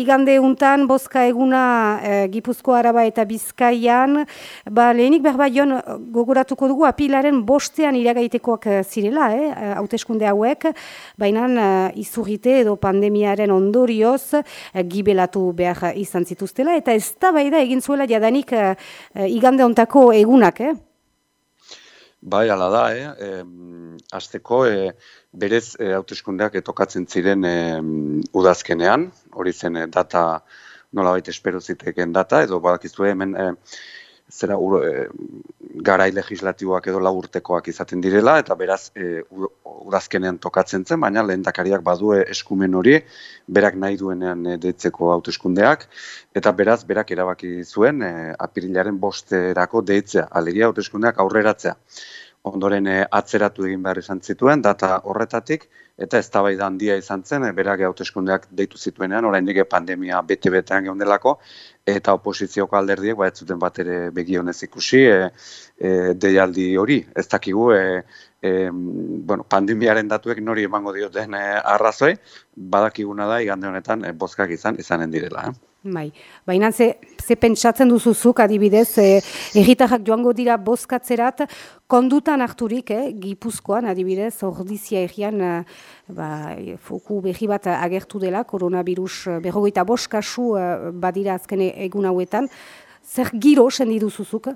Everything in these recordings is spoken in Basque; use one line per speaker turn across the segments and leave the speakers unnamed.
igande untan, bozka eguna e, Gipuzko Araba eta Bizkaian, ba, lehenik behar bai gogoratuko dugu apilaren bostean iragaitekoak zirela, eh, hauteskunde hauek, baina e, izurrite edo pandemiaren ondorioz e, gibelatu behar izan zituztela, eta ez da egin zuela jadanik e, igande ontako egunak, eh?
Bai, ala da, eh? E, azteko, e, berez e, hauteskundeak etokatzen ziren e, udazkenean, hori zen e, data nola baita espero ziteken data, edo badakizu hemen e, zera ur, e, garai legislatiboak edo laburtekoak izaten direla, eta beraz e, udazkenean tokatzen zen, baina lehen dakariak badue eskumen hori, berak nahi duenean e, deitzeko hauteskundeak, eta beraz berak erabaki zuen e, apirilaren bosterako deitzea, alegia hauteskundeak aurreratzea. Ondoren eh, atzeratu egin behar izan zituen, data horretatik, eta ez da handia izan zen, e, berak hauteskundeak deitu zituenean, orain dige pandemia bete-betean geundelako, eta oposizioko alderdiek, ba, ez zuten bat ere begionez ikusi, e, deialdi hori, ez dakigu, e, bueno, pandemiaren datuek nori emango dioten e, arrazoi, badakiguna da, igande honetan, e, bozkak izan, izanen direla. Eh?
Bai, baina ze, ze pentsatzen duzuzuk adibidez, e, erritarrak joango dira bozkatzerat, kondutan harturik, eh, gipuzkoan adibidez, ordizia errian, eh, ba, foku behi bat agertu dela, koronavirus berrogeita boskasu eh, badira azkene egun hauetan, zer giro sendi duzuzuk?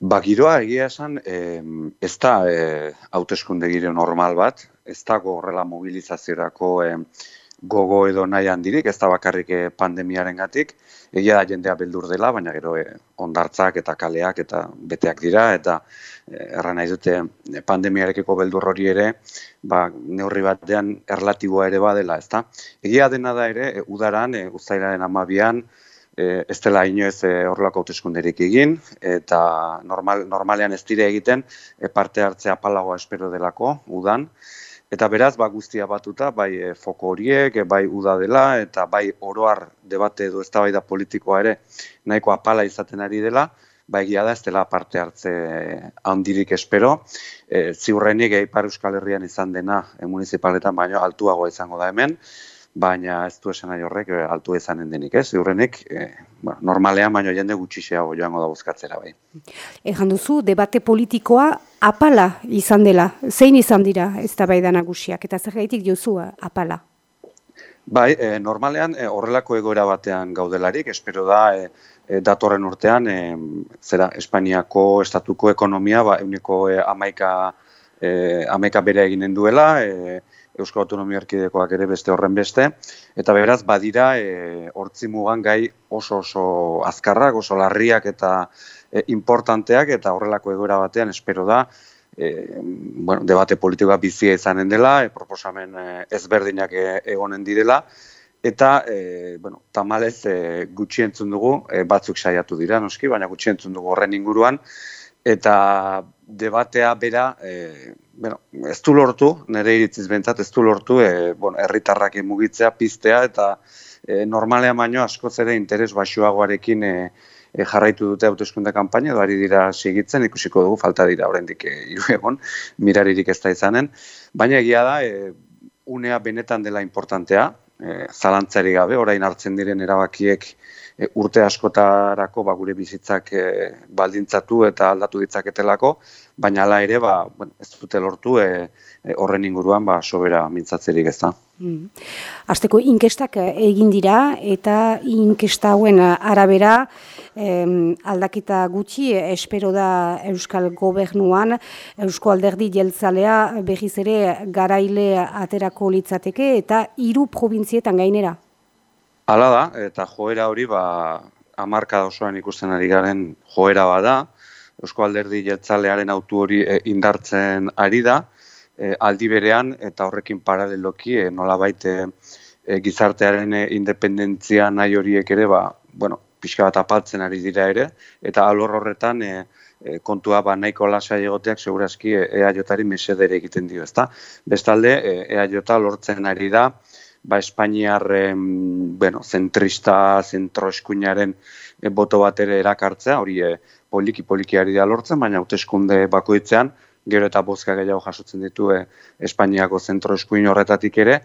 Ba, giroa egia esan, eh, ez da eh, hauteskunde giro normal bat, ez dago horrela mobilizaziorako eh, gogo edo nahi handirik, ez da bakarrik eh, pandemiaren gatik, egia da jendea beldur dela, baina gero eh, ondartzak eta kaleak eta beteak dira, eta eh, erra nahi dute pandemiarekeko beldur hori ere, ba, neurri batean erlatiboa ere badela, ez da. Egia dena da ere, udaran, e, ustairaren amabian, ez dela inoez e, horrelako hauteskunderik egin, eta normal, normalean ez dire egiten, parte hartzea palagoa espero delako, udan, Eta beraz, ba, guztia batuta, bai e, foko horiek, e, bai uda dela, eta bai oroar debate edo ez da politikoa ere nahiko apala izaten ari dela, bai egia da ez dela parte hartze handirik espero. E, ziurrenik, e, Ipar Euskal Herrian izan dena e, municipaletan baino altuago izango da hemen, baina ez du esan horrek eh, altu ezanen denik, ez? Eurrenek, e, bueno, normalean baino jende gutxixeago joango da bozkatzera bai.
Ejan duzu, debate politikoa apala izan dela. Zein izan dira ez da bai nagusiak eta zer gaitik jozu apala?
Bai, e, normalean horrelako egoera batean gaudelarik, espero da e, datorren urtean, e, zera, Espainiako estatuko ekonomia, ba, euniko e, amaika, e, amaika bere eginen duela, e, Euskal Autonomia Erkidekoak ere beste horren beste, eta beraz badira e, hortzi mugan gai oso oso azkarrak, oso larriak eta e, importanteak, eta horrelako egoera batean espero da, e, bueno, debate politikoa bizia izanen dela, e, proposamen e, ezberdinak e, egonen direla, eta e, bueno, tamalez e, gutxi entzun dugu, e, batzuk saiatu dira, noski, baina gutxi entzun dugu horren inguruan, eta debatea bera, e, bueno, ez du lortu, nire iritziz bentzat, ez du lortu, e, bueno, erritarrak mugitzea, piztea, eta e, normalean baino askoz ere interes basuagoarekin e, e, jarraitu dute hauteskunde kanpaina, edo ari dira sigitzen, ikusiko dugu, falta dira oraindik e, egon, miraririk ez da izanen, baina egia da, e, unea benetan dela importantea, e, zalantzari gabe, orain hartzen diren erabakiek, e, urte askotarako ba, gure bizitzak e, baldintzatu eta aldatu ditzaketelako, baina hala ere ba, ez dute lortu e, e, horren inguruan ba, sobera mintzatzerik ez da. Mm.
Azteko inkestak egin dira eta inkesta hauen arabera em, aldakita gutxi espero da Euskal Gobernuan Eusko Alderdi Jeltzalea behiz ere garaile aterako litzateke eta hiru probintzietan gainera.
Hala da, eta joera hori, ba, amarka osoan ikusten ari garen joera bada, Eusko Alderdi Jeltzalearen autu hori e, indartzen ari da, e, aldi berean, eta horrekin paraleloki, e, nola baite e, gizartearen independentzia nahi horiek ere, ba, bueno, pixka bat apaltzen ari dira ere, eta alor horretan e, kontua ba, nahiko lasa egoteak segurazki EAJ-ari mesedere egiten dio, ezta? Bestalde, EAJ lortzen ari da, ba, Espainiar bueno, zentrista, zentroeskuinaren boto bat ere erakartzea, hori e, poliki polikiari da lortzen, baina hauteskunde bakoitzean, gero eta bozka gehiago jasotzen ditu e, Espainiako zentroeskuin horretatik ere,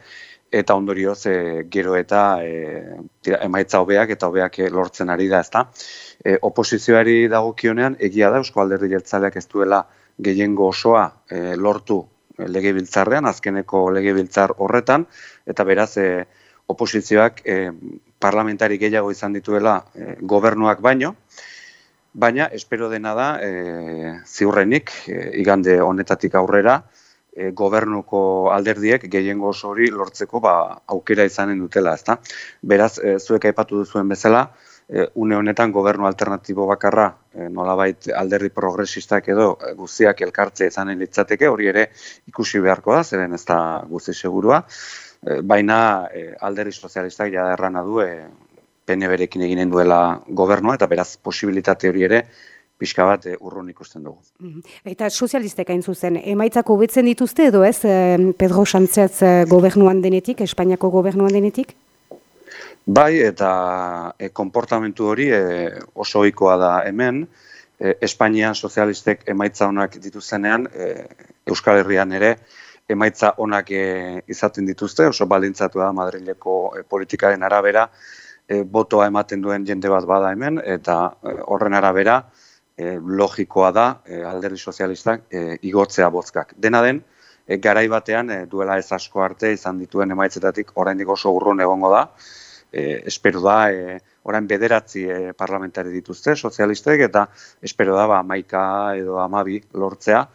eta ondorioz e, gero eta e, emaitza hobeak eta hobeak lortzen ari da, ezta. E, oposizioari dagokionean egia da Eusko Alderdi Jeltzaleak ez duela gehiengo osoa e, lortu legebiltzarrean, azkeneko legebiltzar horretan, eta beraz e, oposizioak e, parlamentari gehiago izan dituela e, gobernuak baino, baina espero dena da e, ziurrenik e, igande honetatik aurrera e, gobernuko alderdiek gehiengo hori lortzeko ba, aukera izanen dutela, ezta? Beraz, e, zuek aipatu duzuen bezala, e, une honetan gobernu alternatibo bakarra e, nolabait alderdi progresistak edo guztiak elkartzea izanen litzateke, hori ere ikusi beharko da, zeren ez da guzti segurua, baina e, alderdi sozialistak ja errana du e, PNB-rekin eginen duela gobernua, eta beraz posibilitate hori ere pixka bat eh, urrun ikusten dugu.
Mhm. Eta sozialistek hain zuzen, emaitzako betzen dituzte edo ez Pedro Sánchez eh, gobernuan denetik, Espainiako gobernuan denetik?
Bai, eta e, konportamentu hori e, oso ohikoa da hemen, e, Espainian sozialistek emaitza honak dituztenean, e, Euskal Herrian ere, emaitza honak e, izaten dituzte, oso baldintzatu da Madrileko politikaren arabera, e, botoa ematen duen jende bat bada hemen, eta e, horren arabera e, logikoa da e, alderdi sozialistak e, igotzea bozkak. Dena den, e, garai batean e, duela ez asko arte izan dituen emaitzetatik oraindik oso urrun egongo da, e, espero da, e, orain bederatzi e, parlamentari dituzte sozialistek, eta espero da, ba, maika edo amabi lortzea,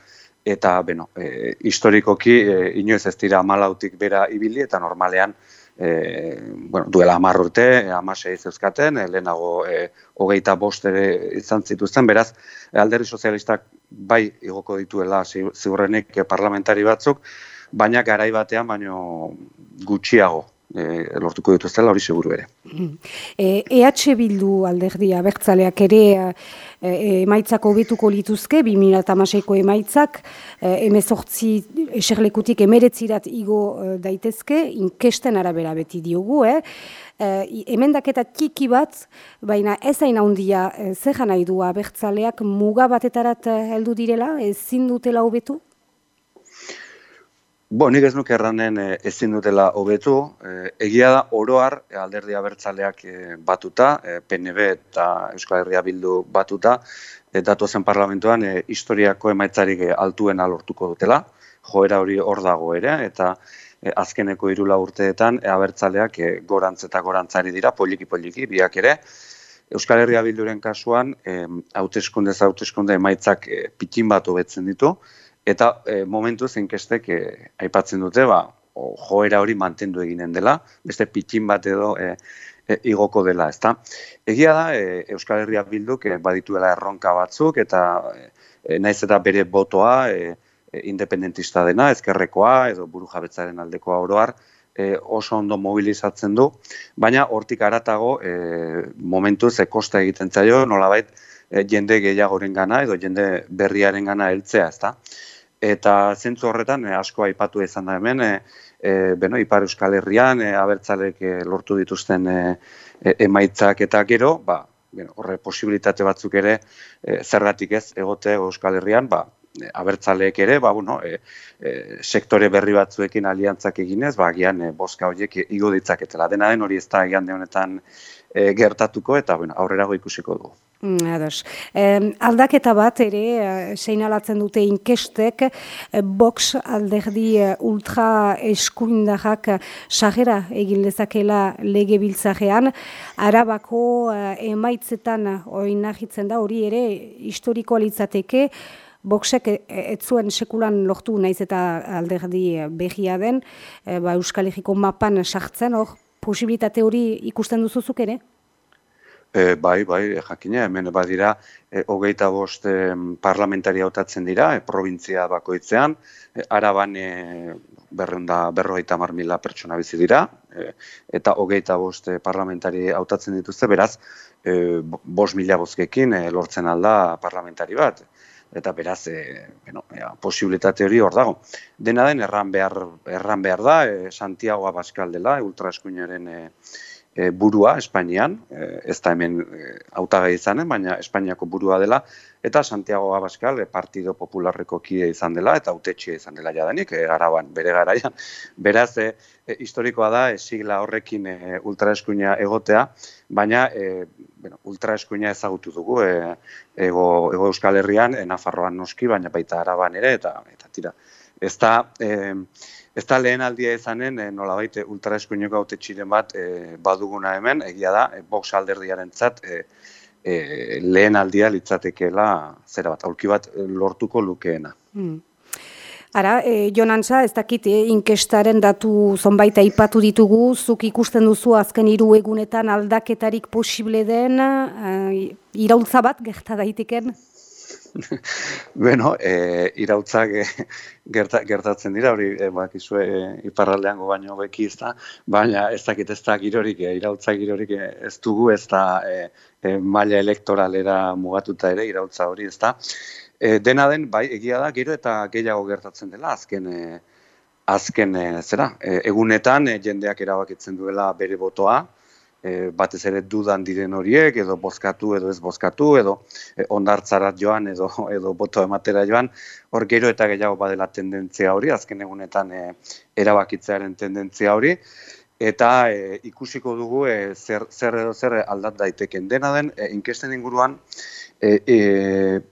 eta, bueno, e, historikoki, e, inoiz ez dira malautik bera ibili, eta normalean, e, bueno, duela hamar urte, amasei zeuzkaten, e, lehenago e, hogeita bost izan zituzten, beraz, alderri sozialistak bai igoko dituela ziurrenik parlamentari batzuk, baina garai batean baino gutxiago e, lortuko dituztela hori seguru ere.
E, EH Bildu alderdia bertzaleak ere e, e, emaitzako betuko lituzke, 2008ko emaitzak, e, emezortzi eserlekutik emeretzirat igo e, daitezke, inkesten arabera beti diogu, eh? E, emendaketa txiki bat, baina ez hain handia e, nahi du abertzaleak muga batetarat heldu direla, ezin dutela hobetu?
Bo, nik ez nuke erranen e, ezin dutela hobetu. E, egia da, oroar alderdi abertzaleak e, batuta, e, PNB eta Euskal Herria Bildu batuta, e, datu zen parlamentuan e, historiako emaitzarik e, altuen alortuko dutela, joera hori hor dago ere, eta e, azkeneko irula urteetan e, abertzaleak e, gorantz eta gorantzari dira, poliki-poliki, biak ere, Euskal Herria Bilduren kasuan, hauteskunde hauteskunde emaitzak e, pitin bat hobetzen ditu, eta e, momentu zeinkestek e, aipatzen dute, ba, joera hori mantendu eginen dela, beste pitxin bat edo e, e, igoko dela, ezta. Egia da, e, Euskal Herria bilduk e, badituela erronka batzuk, eta e, naiz eta bere botoa e, independentista dena, ezkerrekoa, edo buru jabetzaren aldekoa oroar, e, oso ondo mobilizatzen du, baina hortik aratago e, momentu ze kosta egiten zaio, nolabait, jende gehiagoren gana, edo jende berriaren gana heltzea, ezta eta zentzu horretan e, asko aipatu izan da hemen e, e, beno, Ipar Euskal Herrian e, abertzalek lortu dituzten e, emaitzak. Eta gero ba, beno, horre posibilitate batzuk ere e, zergatik ez egote Euskal Herrian ba, abertzaleek ere ba, bueno, e, sektore berri batzuekin aliantzak eginez ba, gian e, boska horiek igo ditzaketela. Dena den hori ez da egan honetan e, gertatuko eta bueno, aurrerago ikusiko dugu.
Mm, ados. aldaketa bat ere, uh, seinalatzen dute inkestek, uh, box alderdi uh, ultra eskuindarrak uh, egin lezakela lege biltzarean, arabako emaitzetan oinahitzen da, hori ere historikoa litzateke, Boxek ez zuen sekulan lortu naiz eta alderdi behia den, ba, Euskal Herriko mapan sartzen, hor, posibilitate hori ikusten duzuzuk ere?
E, bai, bai, jakina, hemen badira, e, hogeita bost e, parlamentari hautatzen dira, e, provintzia bakoitzean, e, araban e, berrenda berrogeita mar mila pertsona bizi dira, e, eta hogeita bost e, parlamentari hautatzen dituzte, beraz, e, bost mila bozkekin e, lortzen alda parlamentari bat, eta beraz, e, bueno, e, posibilitate hori hor dago. Dena den, erran behar, erran behar da, e, Santiago Abascal dela, ultraeskuinaren e, e, burua Espainian, e, ez da hemen e, autagai izanen, baina Espainiako burua dela, eta Santiago Abascal e, Partido Popularreko kide izan dela, eta autetxia izan dela jadanik, e, araban, bere garaian. Beraz, e, e, historikoa da, e, sigla horrekin e, ultraeskuina egotea, baina e, bueno, ultraeskuina ezagutu dugu, e, ego, ego Euskal Herrian, e, Nafarroan noski, baina baita araban ere, eta, eta tira. Ez da, e, Ez da lehen aldia izanen, e, nola baite, ultraeskuinoko haute txiren bat e, baduguna hemen, egia da, e, box alderdiaren zat, e, lehen aldia litzatekeela, zera bat, aurki bat lortuko lukeena. Hmm.
Ara, e, Jonantza, ez dakit, e, inkestaren datu zonbait aipatu ditugu, zuk ikusten duzu azken hiru egunetan aldaketarik posible den, e, iraultza bat, gerta daiteken?
bueno, e, irautzak e, gertatzen dira, hori e, bakizue e, iparraldean baino beki ez da, baina ez dakit ez da girorik, e, irautzak girorik ez dugu, ez da e, e, maila elektoralera mugatuta ere irautza hori ez da. E, dena den, bai, egia da, gero eta gehiago gertatzen dela, azken, e, azken e, zera, e, egunetan e, jendeak erabakitzen duela bere botoa, e, batez ere dudan diren horiek, edo bozkatu edo ez bozkatu, edo e, ondartzarat joan edo edo boto ematera joan, hor gero eta gehiago badela tendentzia hori, azken egunetan e, erabakitzearen tendentzia hori, eta e, ikusiko dugu e, zer, zer edo zer aldat daiteken dena den, e, inkesten inguruan, e, e,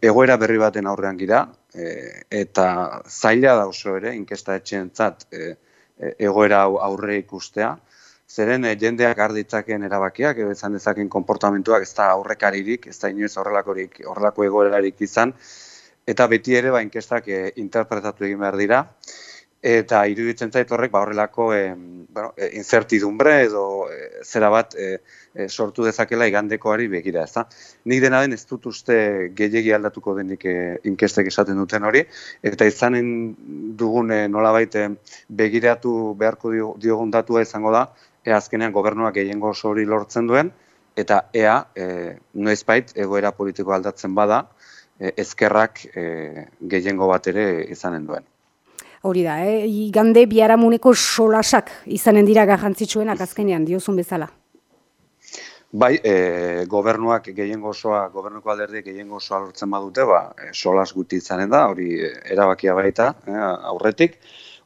egoera berri baten aurrean gira, e, eta zaila da oso ere, inkesta etxeen zat, e, e, egoera aurre ikustea, zeren e, jendeak arditzaken erabakiak, edo izan dezaken konportamentuak ez da aurrekaririk, ez da inoiz horrelakorik, horrelako egoerarik izan, eta beti ere ba, inkestak e, interpretatu egin behar dira, eta iruditzen zait horrek ba, horrelako e, bueno, e, incertidumbre edo e, zera bat e, sortu dezakela igandekoari begira, ez da. Nik dena den ez dut uste gehiagi aldatuko denik e, inkestek esaten duten hori, eta izanen dugun e, nola baite begiratu beharko diogun datua izango da, e, azkenean gobernuak gehiengo hori lortzen duen, eta ea, e, noizbait, egoera politiko aldatzen bada, e, ezkerrak e, gehiengo bat ere izanen duen.
Hori da, eh? igande biharamuneko solasak izanen dira garrantzitsuenak azkenean, diozun bezala.
Bai, e, gobernuak gehiengo osoa, gobernuko alderdi gehiengo osoa lortzen badute, ba, e, solas guti izanen da, hori e, erabakia baita, eh, aurretik,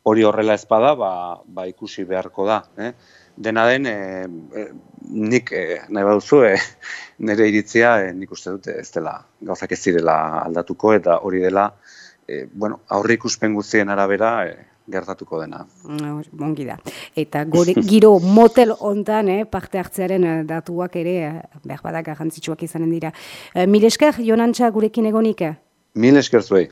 hori horrela ezpada, ba, ba ikusi beharko da. Eh? Dena den, e, nik e, nahi baduzu, e, nire iritzia e, nik uste dute ez dela gauzak ez direla aldatuko eta hori dela e, bueno, aurre ikuspen guztien arabera e, gertatuko dena.
Bongi da. Eta gore, giro motel ontan eh, parte hartzearen datuak ere behar badak garrantzitsuak izanen dira. E, mil esker, Jonantza gurekin egonik?
Mil esker zuei.